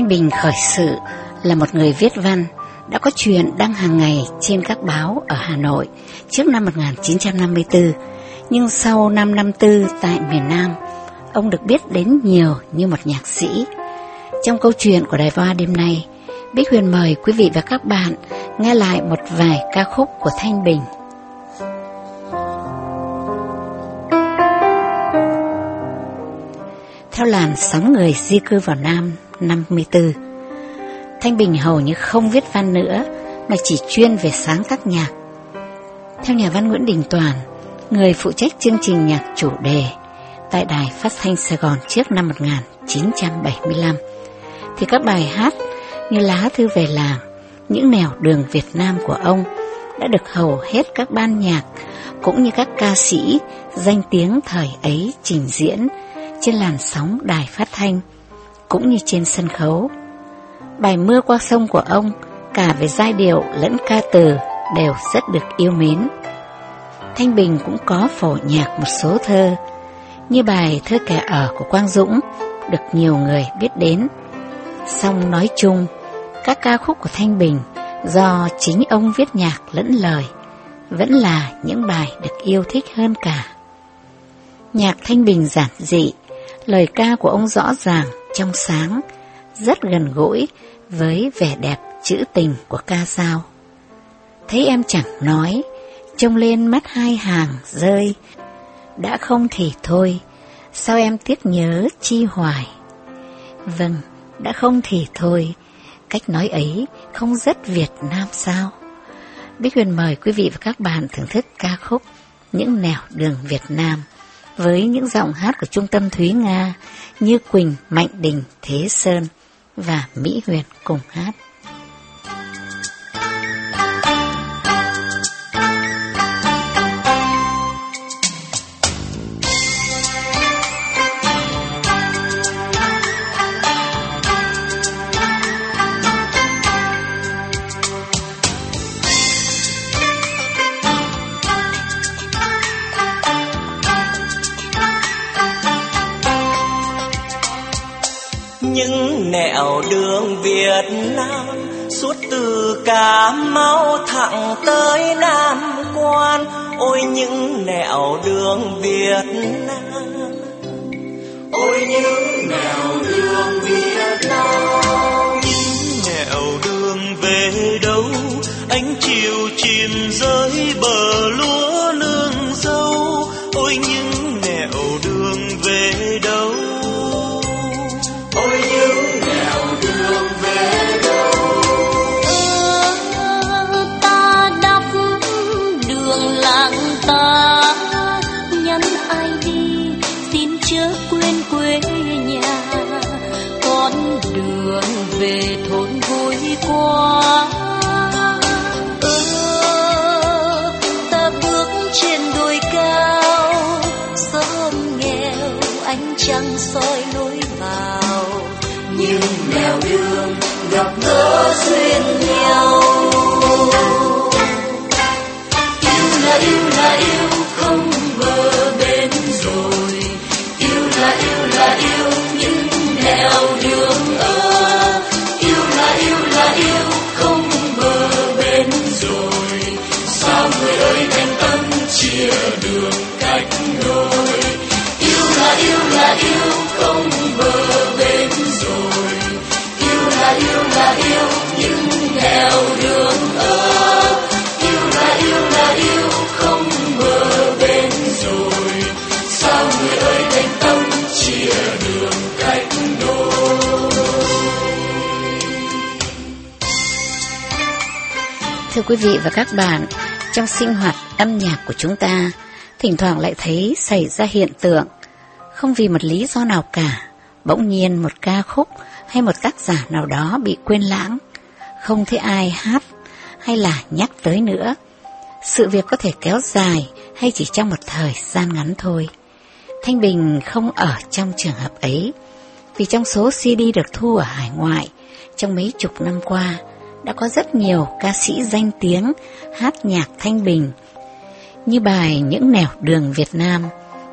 Thanh Bình khởi sự là một người viết văn, đã có chuyện đăng hàng ngày trên các báo ở Hà Nội trước năm 1954, nhưng sau năm 54 tại miền Nam, ông được biết đến nhiều như một nhạc sĩ. Trong câu chuyện của Đài Voa đêm nay, Bích Huyền mời quý vị và các bạn nghe lại một vài ca khúc của Thanh Bình. Theo làn sóng người di cư vào Nam 54, Thanh Bình hầu như không viết văn nữa mà chỉ chuyên về sáng tác nhạc. Theo nhà văn Nguyễn Đình Toàn, người phụ trách chương trình nhạc chủ đề tại đài phát thanh Sài Gòn trước năm 1975, thì các bài hát như Lá Thư Về Làng, Những Nẻo Đường Việt Nam của ông đã được hầu hết các ban nhạc cũng như các ca sĩ danh tiếng thời ấy trình diễn trên làn sóng đài phát thanh cũng như trên sân khấu. Bài Mưa qua sông của ông cả về giai điệu lẫn ca từ đều rất được yêu mến. Thanh Bình cũng có phổ nhạc một số thơ, như bài Thơ kẻ ở của Quang Dũng được nhiều người biết đến. Song nói chung, các ca khúc của Thanh Bình do chính ông viết nhạc lẫn lời vẫn là những bài được yêu thích hơn cả. Nhạc Thanh Bình giản dị, lời ca của ông rõ ràng, trong sáng, rất gần gũi với vẻ đẹp chữ tình của ca dao. Thấy em chẳng nói, trông lên mắt hai hàng rơi, đã không thì thôi, sao em tiếc nhớ chi hoài. Vâng, đã không thì thôi, cách nói ấy không rất Việt Nam sao? Bích Huyền mời quý vị và các bạn thưởng thức ca khúc Những nẻo đường Việt Nam với những giọng hát của Trung tâm Thúy Nga như Quỳnh, Mạnh Đình, Thế Sơn và Mỹ Huyền cùng hát. Cà Mau thẳng tới Nam Quan. Ôi những nẻo đường Việt Nam. Ôi những quê nhà, con đường về thôn vui quá. Ơ, ta bước trên đồi cao sớm nghèo, ánh trăng soi lối vào. Nhưng nẻo đường gặp gỡ duyên nhau. Thưa quý vị và các bạn, trong sinh hoạt âm nhạc của chúng ta, thỉnh thoảng lại thấy xảy ra hiện tượng, không vì một lý do nào cả, bỗng nhiên một ca khúc hay một tác giả nào đó bị quên lãng, không thấy ai hát hay là nhắc tới nữa. Sự việc có thể kéo dài hay chỉ trong một thời gian ngắn thôi. Thanh Bình không ở trong trường hợp ấy, vì trong số CD được thu ở hải ngoại trong mấy chục năm qua, đã có rất nhiều ca sĩ danh tiếng hát nhạc Thanh Bình, như bài Những nẻo đường Việt Nam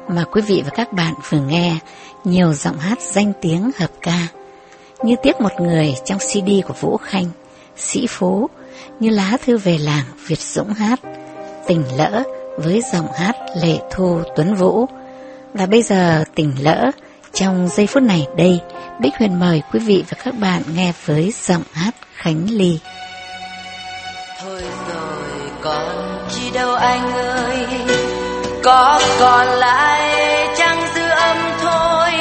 mà quý vị và các bạn vừa nghe nhiều giọng hát danh tiếng hợp ca như tiếc một người trong CD của Vũ Khanh, Sĩ Phú, như lá thư về làng Việt Dũng hát, tình lỡ với giọng hát Lệ Thu Tuấn Vũ. Và bây giờ tình lỡ, trong giây phút này đây, Bích Huyền mời quý vị và các bạn nghe với giọng hát Khánh Ly. Thôi rồi còn chi đâu anh ơi, có còn lại chẳng dư âm thôi,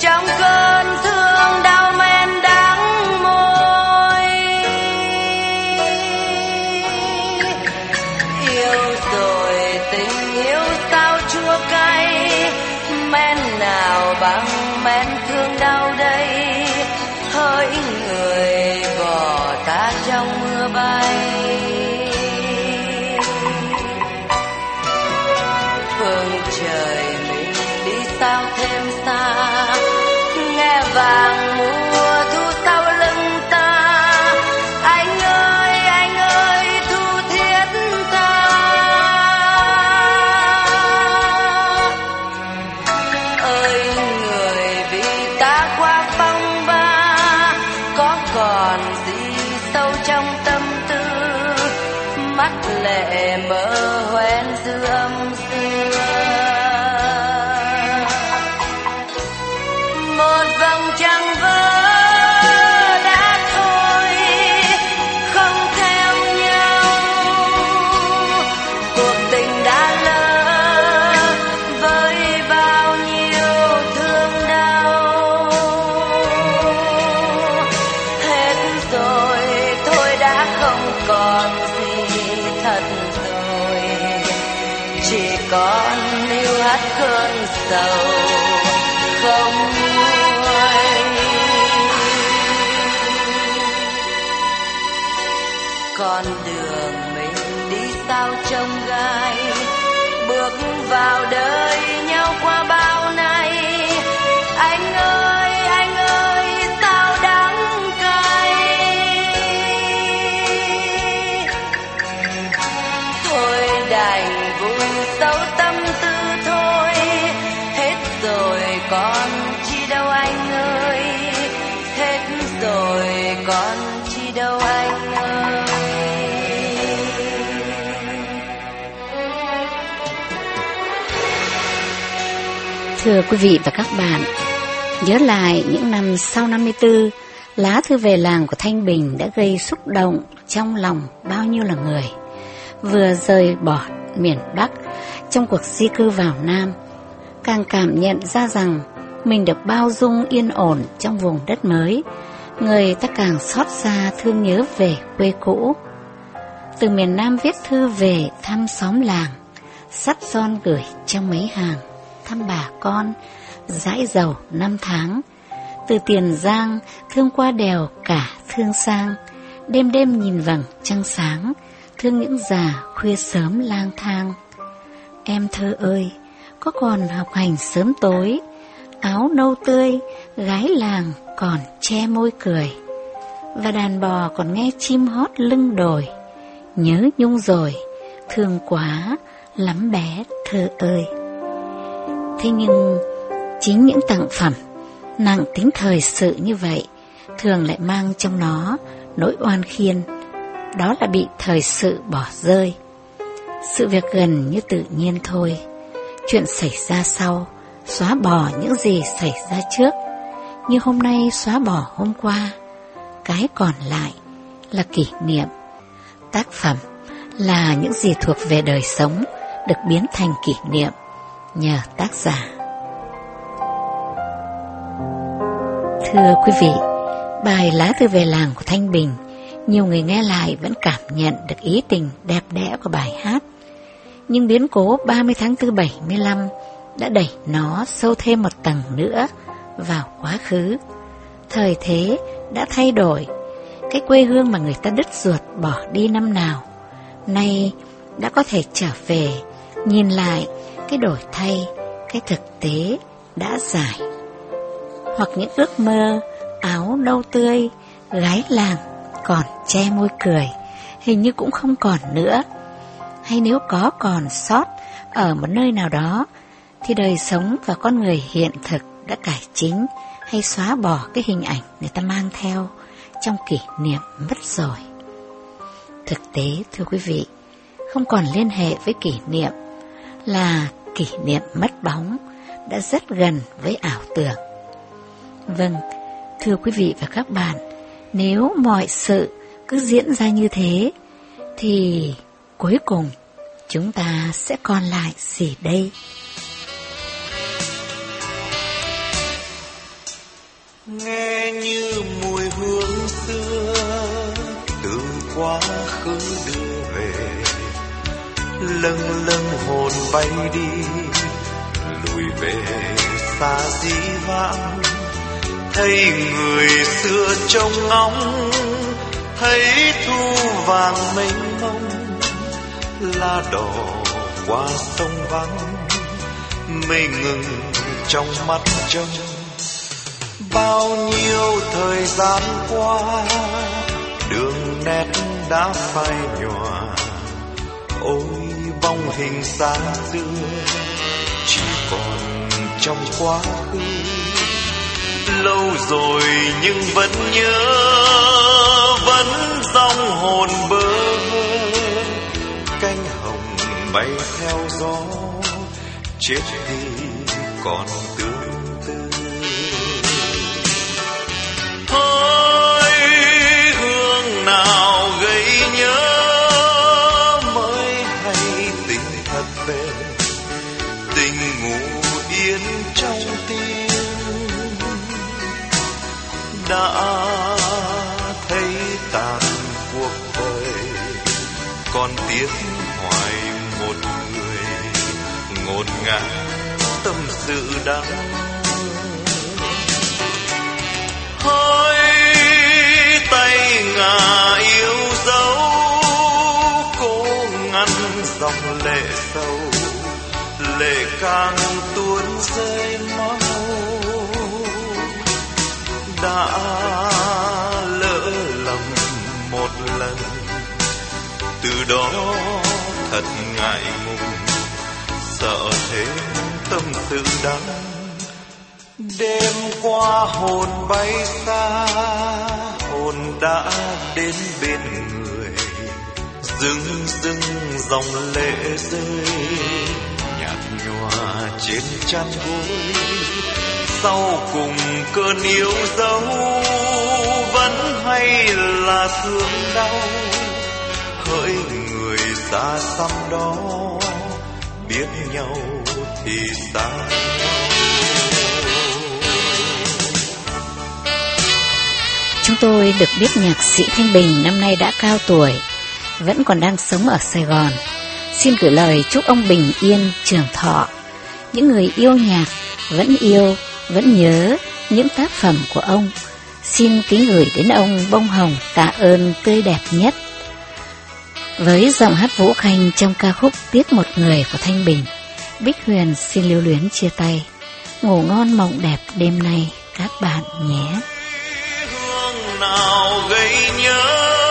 trong cơn thương đau men đắng môi. Yêu rồi tình yêu sao chua cay, men nào bằng men thương đau đây, bay. phương trời mình đi sao thêm xa nghe vàng con đường mình đi sao trông gai. Bước vào đời nhau qua bao nay. Anh ơi anh ơi sao đắng cay. Thôi đành vui sâu tâm tư thôi. Hết rồi còn chi đâu anh ơi? Hết rồi còn chi đâu anh Thưa quý vị và các bạn, nhớ lại những năm sau 54, lá thư về làng của Thanh Bình đã gây xúc động trong lòng bao nhiêu là người. Vừa rời bỏ miền Bắc trong cuộc di cư vào Nam, càng cảm nhận ra rằng mình được bao dung yên ổn trong vùng đất mới, người ta càng xót xa thương nhớ về quê cũ. Từ miền Nam viết thư về thăm xóm làng, sắt son gửi trong mấy hàng thăm bà con, dãi dầu năm tháng. Từ Tiền Giang, thương qua đèo cả thương sang, đêm đêm nhìn vầng trăng sáng, thương những già khuya sớm lang thang. Em thơ ơi, có còn học hành sớm tối, áo nâu tươi, gái làng còn che môi cười. Và đàn bò còn nghe chim hót lưng đồi, nhớ nhung rồi, thương quá, lắm bé thơ ơi. Thế nhưng chính những tặng phẩm nặng tính thời sự như vậy thường lại mang trong nó nỗi oan khiên, đó là bị thời sự bỏ rơi. Sự việc gần như tự nhiên thôi, chuyện xảy ra sau, xóa bỏ những gì xảy ra trước, như hôm nay xóa bỏ hôm qua, cái còn lại là kỷ niệm. Tác phẩm là những gì thuộc về đời sống được biến thành kỷ niệm nhờ tác giả. Thưa quý vị, bài Lá thư về làng của Thanh Bình, nhiều người nghe lại vẫn cảm nhận được ý tình đẹp đẽ của bài hát. Nhưng biến cố 30 tháng 4 75 đã đẩy nó sâu thêm một tầng nữa vào quá khứ. Thời thế đã thay đổi, cái quê hương mà người ta đứt ruột bỏ đi năm nào, nay đã có thể trở về, nhìn lại cái đổi thay, cái thực tế đã giải. Hoặc những ước mơ, áo nâu tươi, gái làng còn che môi cười, hình như cũng không còn nữa. Hay nếu có còn sót ở một nơi nào đó, thì đời sống và con người hiện thực đã cải chính hay xóa bỏ cái hình ảnh người ta mang theo trong kỷ niệm mất rồi. Thực tế, thưa quý vị, không còn liên hệ với kỷ niệm là kỷ niệm mất bóng đã rất gần với ảo tưởng. Vâng, thưa quý vị và các bạn, nếu mọi sự cứ diễn ra như thế, thì cuối cùng chúng ta sẽ còn lại gì đây? Nghe như mùi hương xưa từ quá khứ lâng lâng hồn bay đi. Lùi về xa dĩ vãng. Thấy người xưa trông ngóng. Thấy thu vàng mênh mông. Lá đỏ qua sông vắng. Mây ngừng trong mắt trông. Bao nhiêu thời gian qua, đường nét đã phai nhòa. Ôi vong hình xa xưa, chỉ còn trong quá khứ. Lâu rồi nhưng vẫn nhớ, vẫn dòng hồn bơ vơ. Cánh hồng bay theo gió, chết đi còn tương tư. Thôi còn tiếng hoài một người, ngột ngạt tâm sự đắng. Hơi tay ngà yêu dấu, cố ngăn dòng lệ sâu lệ càng tuôn rơi mau đã lỡ lầm một lần từ đó thật ngại ngùng. Sợ thêm tâm sự đắng. Đêm qua hồn bay xa, hồn đã đến bên người. Dưng dưng dòng lệ rơi, nhạt nhòa trên chăn gối. Sau cùng cơn yêu dấu vẫn hay là thương đau hỡi người xa xăm đó biết nhau thì xa Chúng tôi được biết nhạc sĩ Thanh Bình năm nay đã cao tuổi, vẫn còn đang sống ở Sài Gòn. Xin gửi lời chúc ông bình yên, trường thọ. Những người yêu nhạc vẫn yêu, vẫn nhớ những tác phẩm của ông. Xin kính gửi đến ông bông hồng tạ ơn tươi đẹp nhất. Với giọng hát Vũ Khanh trong ca khúc Tiếc một người của Thanh Bình, Bích Huyền xin lưu luyến chia tay. Ngủ ngon mộng đẹp đêm nay các bạn nhé. hương nào gây nhớ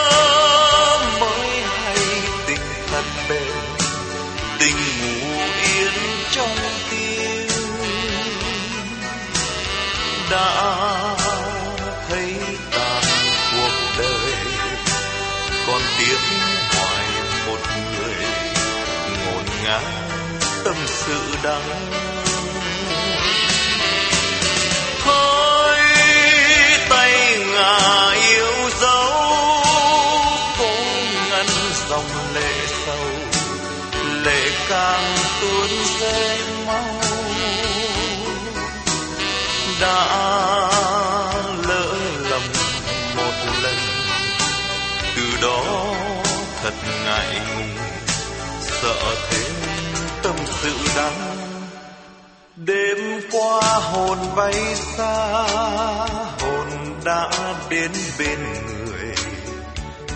đắng. Thôi, tay ngà yêu dấu cố ngăn dòng lệ sâu lệ càng tuôn rơi mau. Đã hồn bay xa, hồn đã đến bên người.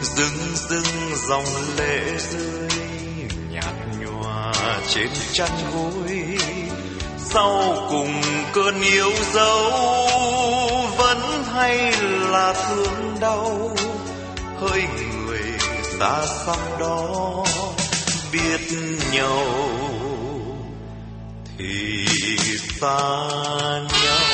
Dưng dưng dòng lệ rơi nhạt nhòa trên chăn gối. Sau cùng cơn yêu dấu vẫn hay là thương đau. Hơi người xa xăm đó biết nhau thì xa nhau